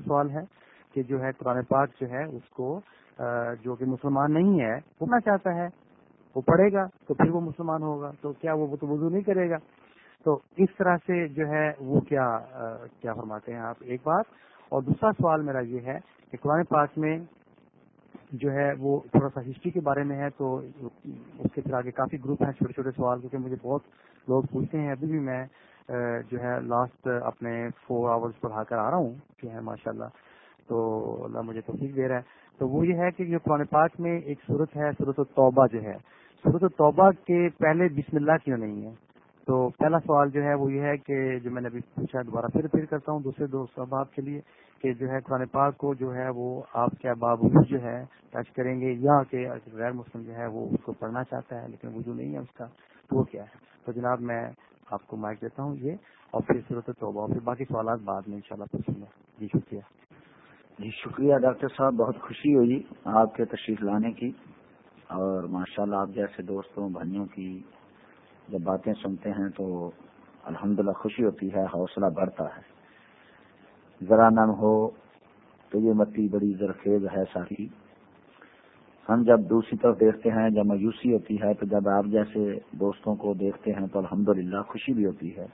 سوال ہے کہ جو ہے قرآن پاک جو ہے اس کو جو کہ مسلمان نہیں ہے پڑھنا چاہتا ہے۔ وہ پڑھے گا تو پھر وہ مسلمان ہوگا۔ تو کیا وہ تو وضو نہیں کرے گا؟ تو اس طرح سے جو ہے وہ کیا کیا فرماتے ہیں آپ؟ ایک بات۔ اور دوسرا سوال میرا یہ ہے کہ قرآن پاک میں جو ہے وہ تھوڑا سا ہسٹری کے بارے میں ہے تو اس کے پھر آگے کافی گروپ ہیں، چھوٹے چھوٹے سوال، کیونکہ مجھے بہت لوگ پوچھتے ہیں، ابھی بھی میں جو ہے لاسٹ اپنے فور آورس پڑھا کر آ رہا ہوں، جو ہے ماشاء اللہ تو اللہ مجھے توفیق دے رہا ہے۔ تو وہ یہ ہے کہ جو قرآن پاک میں ایک صورت ہے صورت التوبہ جو ہے۔ صورت التوبہ کے پہلے بسم اللہ کیوں نہیں ہے؟ تو پہلا سوال جو ہے وہ یہ ہے کہ جو میں نے ابھی پوچھا، دوبارہ پھر پھر کرتا ہوں دوسرے دو سوال کے لیے کہ جو ہے قرآن پاک کو جو ہے وہ آپ کے باوجود جو ہے ٹچ کریں گے یا کہ غیر مسلم جو ہے وہ اس کو پڑھنا چاہتا ہے لیکن وجود نہیں ہے اس کا، تو وہ کیا ہے؟ تو جناب میں آپ کو مائک دیتا ہوں، یہ اور پھر صورت توبہ اور پھر باقی سوالات بعد میں انشاءاللہ شاء اللہ جی شکریہ۔ جی شکریہ ڈاکٹر صاحب، بہت خوشی ہوئی آپ کے تشریف لانے کی۔ اور ماشاءاللہ اللہ آپ جیسے دوستوں، بھائیوں کی جب باتیں سنتے ہیں تو الحمدللہ خوشی ہوتی ہے، حوصلہ بڑھتا ہے۔ ذرا نم ہو تو یہ متی بڑی زرخیز ہے ساری۔ ہم جب دوسری طرف دیکھتے ہیں، جب مایوسی ہوتی ہے، تو جب آپ جیسے دوستوں کو دیکھتے ہیں تو الحمدللہ خوشی بھی ہوتی ہے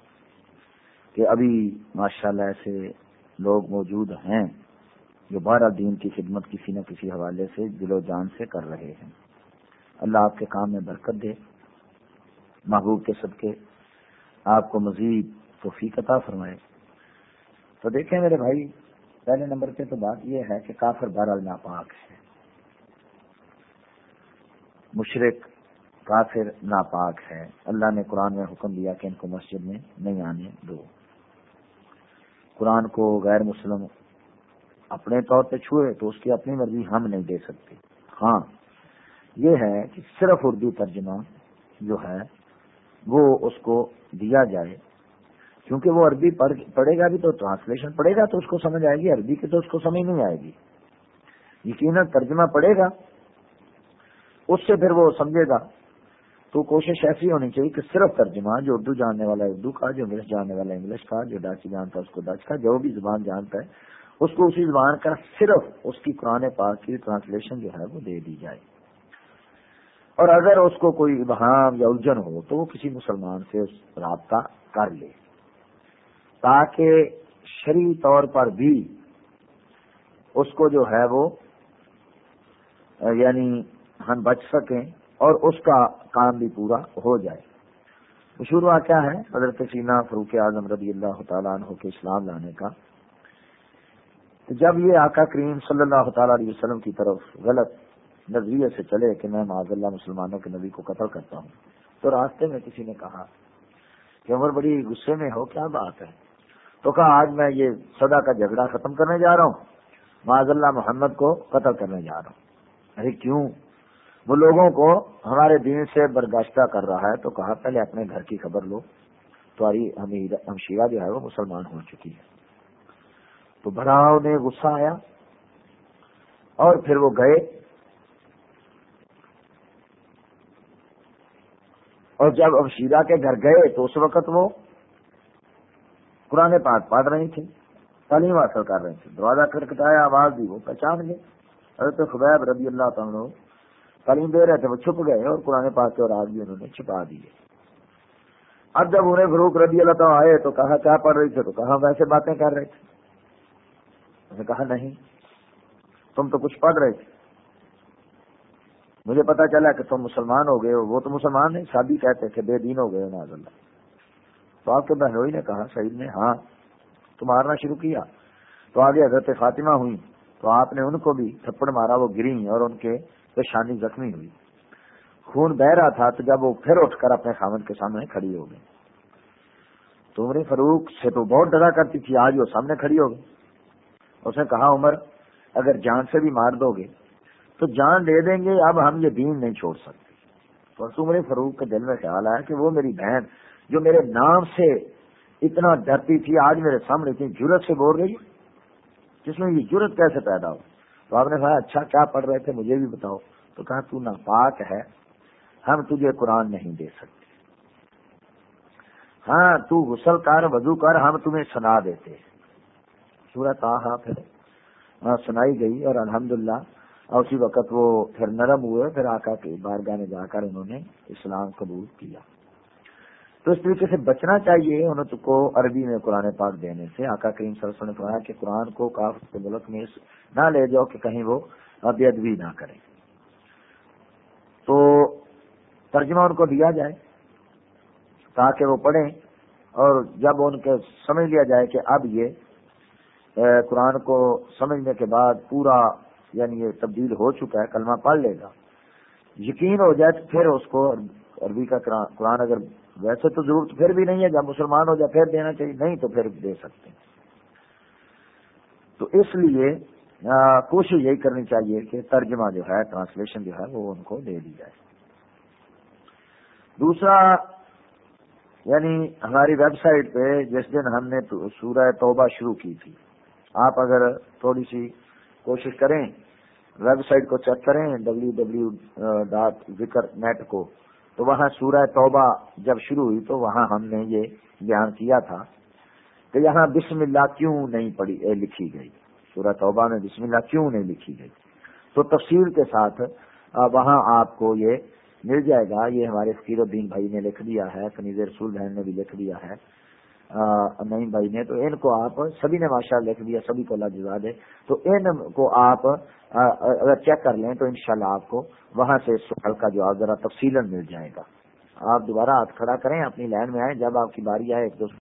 کہ ابھی ماشاءاللہ ایسے لوگ موجود ہیں جو بارہ دین کی خدمت کسی نہ کسی حوالے سے دل و جان سے کر رہے ہیں۔ اللہ آپ کے کام میں برکت دے، محبوب کے صدقے۔ آپ کو مزید توفیق عطا فرمائے۔ تو دیکھیں میرے بھائی، پہلے نمبر پہ تو بات یہ ہے کہ کافر بہرحال ناپاک ہے مشرق کافر ناپاک ہے اللہ نے قرآن میں حکم دیا کہ ان کو مسجد میں نہیں آنے دو۔ قرآن کو غیر مسلم اپنے طور پہ چھوئے تو اس کی اپنی مرضی ہم نہیں دے سکتے۔ ہاں یہ ہے کہ صرف اردو ترجمہ جو ہے، وہ اس کو دیا جائے۔ کیونکہ وہ عربی پڑھے گا بھی تو ٹرانسلیشن پڑھے گا تو اس کو سمجھ آئے گی، عربی کی تو اس کو سمجھ نہیں آئے گی۔ یقیناً ترجمہ پڑھے گا اس سے پھر وہ سمجھے گا۔ تو کوشش ایسی ہونی چاہیے کہ صرف ترجمہ، جو اردو جاننے والا اردو کا، جو انگلش جاننے والا انگلش کا، جو ڈاچی جانتا ہے، اس کو ڈچ کا، جو بھی زبان جانتا ہے، اس کو اسی زبان کا صرف اس کی قرآن پاک کی ٹرانسلیشن جو ہے وہ دے دی جائے۔ اور اگر اس کو کوئی ابہام یا الجھن ہو، تو وہ کسی مسلمان سے رابطہ کر لے۔ تاکہ شرعی طور پر بھی اس کو جو ہے وہ یعنی ہم بچ سکیں اور اس کا کام بھی پورا ہو جائے۔ مشہور واقعہ ہے حضرت سینا فروخ اعظم رضی اللہ تعالیٰ عنہ کے اسلام لانے کا۔ جب یہ آقا کریم صلی اللہ تعالی علیہ وسلم کی طرف غلط نظریے سے چلے کہ میں معذ اللہ مسلمانوں کے نبی کو قتل کرتا ہوں، تو راستے میں کسی نے کہا کہ عمر بڑی غصے میں ہو، کیا بات ہے؟ تو کہا، آج میں یہ سدا کا جھگڑا ختم کرنے جا رہا ہوں معذ اللہ محمد کو قتل کرنے جا رہا ہوں۔ ارے کیوں؟ وہ لوگوں کو ہمارے دین سے برداشتہ کر رہا ہے تو کہا پہلے اپنے گھر کی خبر لو۔ تو ہمشیرہ جو ہے وہ مسلمان ہو چکی ہے تو بڑا انہیں غصہ آیا اور پھر وہ گئے۔ اور جب اب کے گھر گئے تو اس وقت وہ قرآن پاک پڑھ رہی تھی تعلیم حاصل کر رہے تھے دروازہ کرکٹایا آواز دی، وہ پہچان گئے۔ حضرت خبیب رضی اللہ تعالیٰ تعلیم دے رہے تھے، وہ چھپ گئے اور قرآن پاک کے اور آج بھی انہوں نے چھپا دیے اب جب انہیں فروخ رضی اللہ تعالیٰ آئے تو کہا، کیا پڑھ رہی تھے تو کہا ویسے باتیں کر رہے تھے۔ انہوں نے کہا، نہیں، تم تو کچھ پڑھ رہے تھے۔ مجھے پتا چلا کہ تم مسلمان ہو گئے ہو۔ وہ تو مسلمان نہیں شادی کہتے تھے بے دین ہو گئے ناز اللہ تو آپ کے بہنوئی نے کہا، سعید نے ہاں تو مارنا شروع کیا۔ تو آگے حضرت فاطمہ ہوئی تو آپ نے ان کو بھی تھپڑ مارا، وہ گری اور ان کے پیشانی زخمی ہوئی۔ خون بہ رہا تھا تو جب وہ پھر اٹھ کر اپنے خامن کے سامنے کھڑی ہو گئی۔ تو عمر فروخ سے تو بہت ڈرا کرتی تھی، آج وہ سامنے کھڑی ہو گئی۔ اس نے کہا، عمر، اگر جان سے بھی مار دو گے تو جان دے دیں گے، اب ہم یہ دین نہیں چھوڑ سکتے۔ تو عمر فروخ کے دل میں خیال آیا کہ وہ میری بہن، جو میرے نام سے اتنا ڈرتی تھی، آج میرے سامنے اتنی جرت سے بول رہی جس میں یہ جرت کیسے پیدا ہو؟ تو آپ نے کہا اچھا کیا پڑھ رہے تھے؟ مجھے بھی بتاؤ۔ تو کہا، تو ناپاک ہے، ہم تجھے قرآن نہیں دے سکتے۔ ہاں تو غسل کر، وضو کر، ہم تمہیں سنا دیتے۔ سورت آ پھر ہاں، سنائی گئی اور الحمدللہ اور اسی وقت وہ پھر نرم ہوئے، پھر آقا کے بارگاہ میں جا کر انہوں نے اسلام قبول کیا۔ تو اس طریقے سے بچنا چاہیے انہوں کو عربی میں قرآن پاک دینے سے۔ آقا کریم صلی اللہ علیہ وسلم نے فرمایا کہ قرآن کو کافی کے ملک میں نہ لے جاؤ کہ کہیں وہ بے ادبی نہ کریں تو ترجمہ ان کو دیا جائے تاکہ وہ پڑھیں اور جب ان کے سمجھ لیا جائے کہ اب یہ قرآن کو سمجھنے کے بعد پورا یعنی یہ تبدیل ہو چکا ہے، کلمہ پڑھ لے گا۔ یقین ہو جائے تو پھر اس کو عربی کا قرآن اگر ویسے تو ضرورت پھر بھی نہیں ہے، جب مسلمان ہو جائے پھر دینا چاہیے، نہیں تو پھر دے سکتے ہیں۔ تو اس لیے کوشش یہی کرنی چاہیے کہ ترجمہ جو ہے، ٹرانسلیشن جو ہے، وہ ان کو دے دی جائے۔ دوسرا یعنی ہماری ویب سائٹ پہ جس دن ہم نے سورہ توبہ شروع کی تھی، آپ اگر تھوڑی سی کوشش کریں، ویب سائٹ کو چیک کریں ڈبلو ڈبلو ڈاٹ ذکر نیٹ کو۔ تو وہاں سورہ توبہ جب شروع ہوئی تو وہاں ہم نے یہ بیان کیا تھا کہ یہاں بسم اللہ کیوں نہیں پڑی لکھی گئی۔ سورہ توبہ میں بسم اللہ کیوں نہیں لکھی گئی؟ تو تفصیل کے ساتھ وہاں آپ کو یہ مل جائے گا۔ یہ ہمارے فقیر الدین بھائی نے لکھ دیا ہے کنیز رسول بہن نے بھی لکھ دیا ہے۔ نعیم بھائی نے تو ان کو آپ سبھی نے ماشاء لکھ دیا، سبھی کو اللہ جزا دے تو ان کو آپ اگر چیک کر لیں تو انشاءاللہ آپ کو وہاں سے سوال کا جواب ذرا تفصیل مل جائے گا۔ آپ دوبارہ ہاتھ کھڑا کریں، اپنی لائن میں آئیں۔ جب آپ کی باری آئے، ایک دوسرے